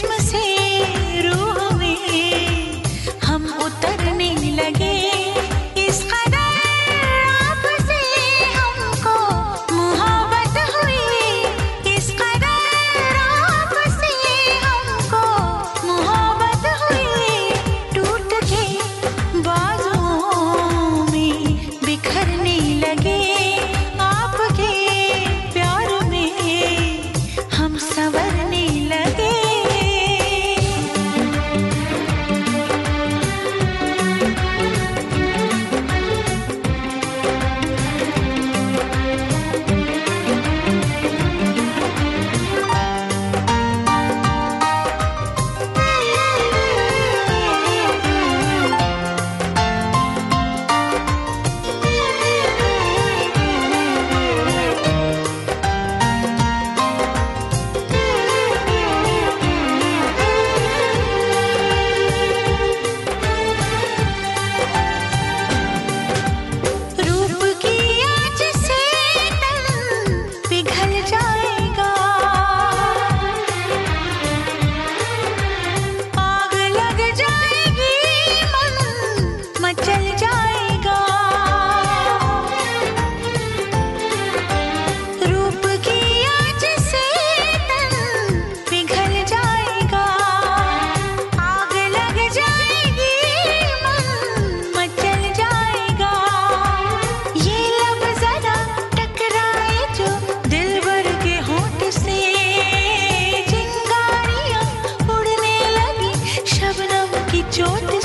Christmas here. yo